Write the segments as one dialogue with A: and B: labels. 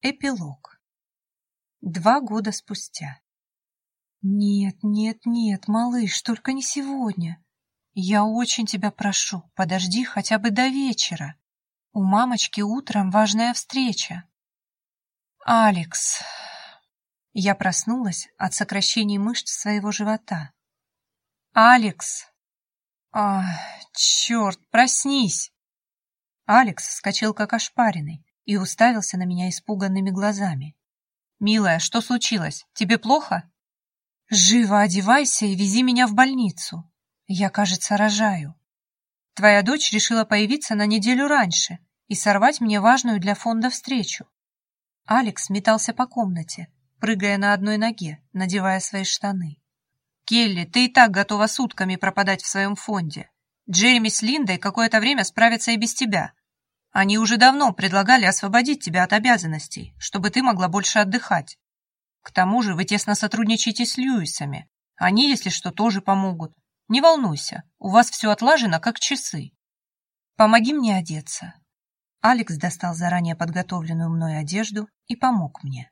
A: Эпилог. Два года спустя. Нет, нет, нет, малыш, только не сегодня. Я очень тебя прошу, подожди хотя бы до вечера. У мамочки утром важная встреча. Алекс. Я проснулась от сокращений мышц своего живота. Алекс. А, черт, проснись. Алекс вскочил как ошпаренный и уставился на меня испуганными глазами. «Милая, что случилось? Тебе плохо?» «Живо одевайся и вези меня в больницу. Я, кажется, рожаю. Твоя дочь решила появиться на неделю раньше и сорвать мне важную для фонда встречу». Алекс метался по комнате, прыгая на одной ноге, надевая свои штаны. «Келли, ты и так готова сутками пропадать в своем фонде. Джереми с Линдой какое-то время справятся и без тебя. Они уже давно предлагали освободить тебя от обязанностей, чтобы ты могла больше отдыхать. К тому же вы тесно сотрудничаете с Льюисами. Они, если что, тоже помогут. Не волнуйся, у вас все отлажено, как часы. Помоги мне одеться. Алекс достал заранее подготовленную мной одежду и помог мне.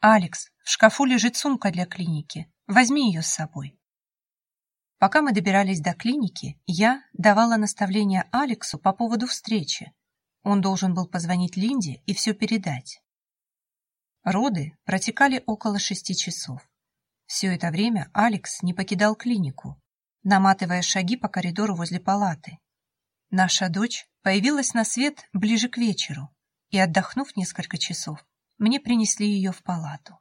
A: «Алекс, в шкафу лежит сумка для клиники. Возьми ее с собой». Пока мы добирались до клиники, я давала наставления Алексу по поводу встречи, он должен был позвонить Линде и все передать. Роды протекали около шести часов. Все это время Алекс не покидал клинику, наматывая шаги по коридору возле палаты. Наша дочь появилась на свет ближе к вечеру, и, отдохнув несколько часов, мне принесли ее в палату.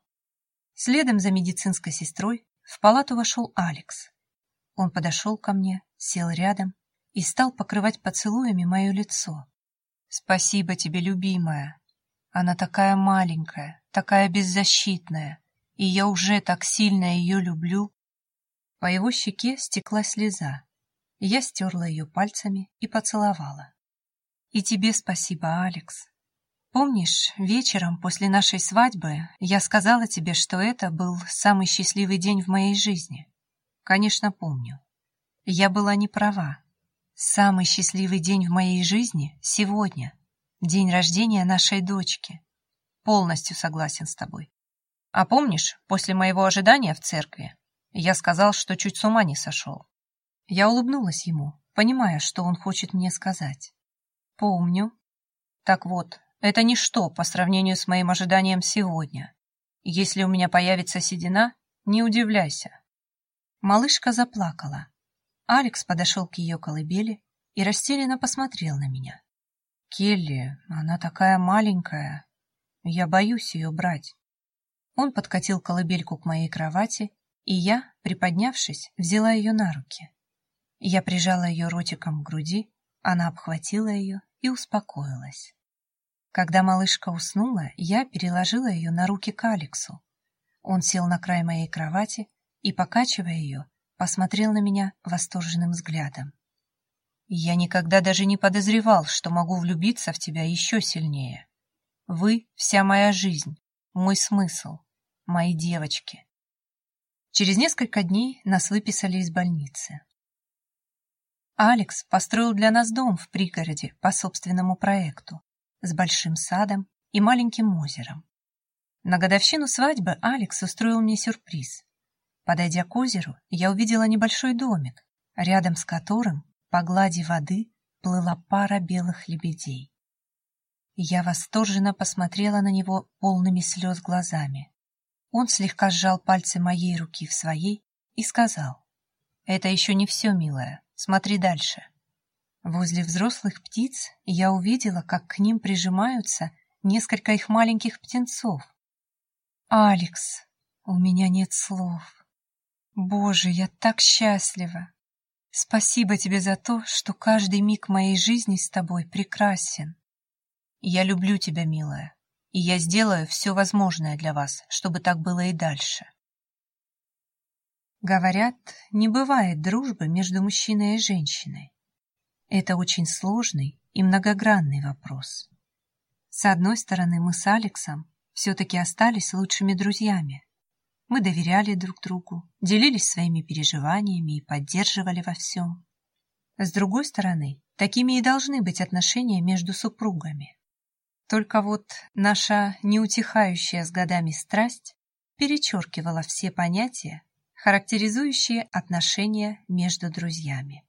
A: Следом за медицинской сестрой в палату вошел Алекс. Он подошел ко мне, сел рядом и стал покрывать поцелуями мое лицо. Спасибо тебе, любимая. Она такая маленькая, такая беззащитная, и я уже так сильно ее люблю. По его щеке стекла слеза. Я стерла ее пальцами и поцеловала. И тебе спасибо, Алекс. Помнишь, вечером после нашей свадьбы я сказала тебе, что это был самый счастливый день в моей жизни? Конечно, помню. Я была не права. Самый счастливый день в моей жизни — сегодня, день рождения нашей дочки. Полностью согласен с тобой. А помнишь, после моего ожидания в церкви я сказал, что чуть с ума не сошел? Я улыбнулась ему, понимая, что он хочет мне сказать. Помню. Так вот, это ничто по сравнению с моим ожиданием сегодня. Если у меня появится седина, не удивляйся. Малышка заплакала, Алекс подошел к ее колыбели и растерянно посмотрел на меня. «Келли, она такая маленькая. Я боюсь ее брать». Он подкатил колыбельку к моей кровати, и я, приподнявшись, взяла ее на руки. Я прижала ее ротиком к груди, она обхватила ее и успокоилась. Когда малышка уснула, я переложила ее на руки к Алексу. Он сел на край моей кровати и, покачивая ее, посмотрел на меня восторженным взглядом. «Я никогда даже не подозревал, что могу влюбиться в тебя еще сильнее. Вы — вся моя жизнь, мой смысл, мои девочки». Через несколько дней нас выписали из больницы. Алекс построил для нас дом в пригороде по собственному проекту с большим садом и маленьким озером. На годовщину свадьбы Алекс устроил мне сюрприз. Подойдя к озеру, я увидела небольшой домик, рядом с которым по глади воды плыла пара белых лебедей. Я восторженно посмотрела на него полными слез глазами. Он слегка сжал пальцы моей руки в своей и сказал, «Это еще не все, милая, смотри дальше». Возле взрослых птиц я увидела, как к ним прижимаются несколько их маленьких птенцов. «Алекс, у меня нет слов». Боже, я так счастлива! Спасибо тебе за то, что каждый миг моей жизни с тобой прекрасен. Я люблю тебя, милая, и я сделаю все возможное для вас, чтобы так было и дальше. Говорят, не бывает дружбы между мужчиной и женщиной. Это очень сложный и многогранный вопрос. С одной стороны, мы с Алексом все-таки остались лучшими друзьями. Мы доверяли друг другу, делились своими переживаниями и поддерживали во всем. С другой стороны, такими и должны быть отношения между супругами. Только вот наша неутихающая с годами страсть перечеркивала все понятия, характеризующие отношения между друзьями.